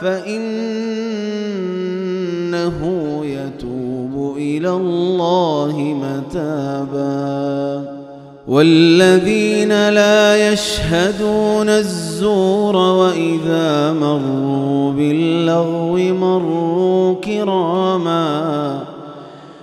فإنه يتوب إلى الله متابا. والذين لا يشهدون الزور وإذا مروا باللغو مروا كراما